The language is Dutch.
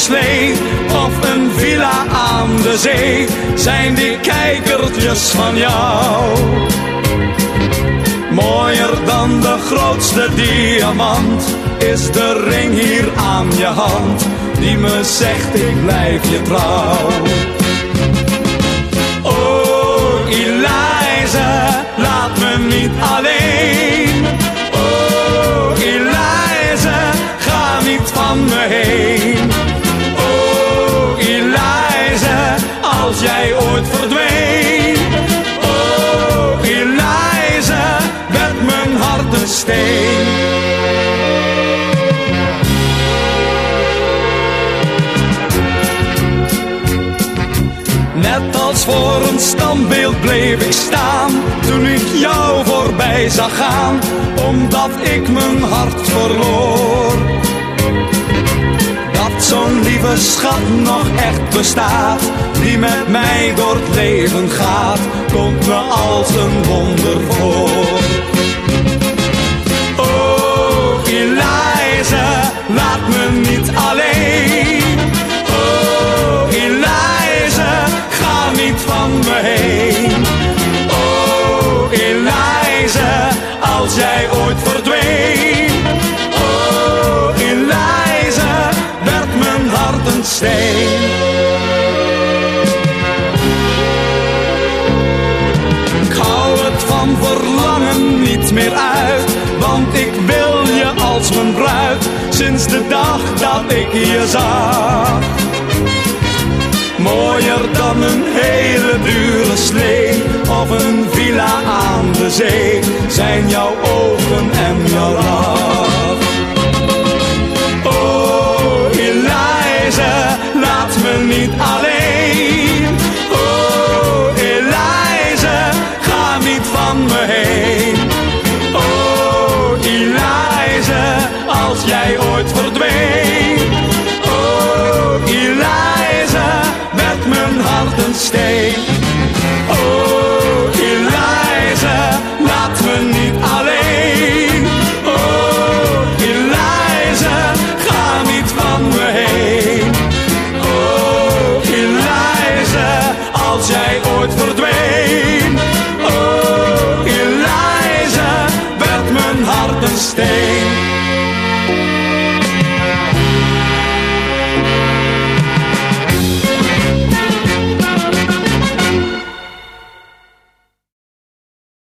slee of een villa aan de zee zijn die kijkertjes van jou. Mooier dan de grootste diamant is de ring hier aan je hand die me zegt ik blijf je trouw. Steen. Net als voor een standbeeld bleef ik staan toen ik jou voorbij zag gaan, omdat ik mijn hart verloor. Dat zo'n lieve schat nog echt bestaat, die met mij door het leven gaat, komt me als een wonder voor. Me heen. Oh Eliza, als jij ooit verdween. Oh Eliza, werd mijn hart een steen. Ik hou het van verlangen niet meer uit, want ik wil je als mijn bruid sinds de dag dat ik je zag. dure slee of een villa aan de zee zijn jouw ogen en jouw lach. Oh, Elize, laat me niet alleen. Oh, Elize, ga niet van me heen. Oh, Elize, als jij ooit verdween. Oh, Elize, met mijn hart een steen. stay.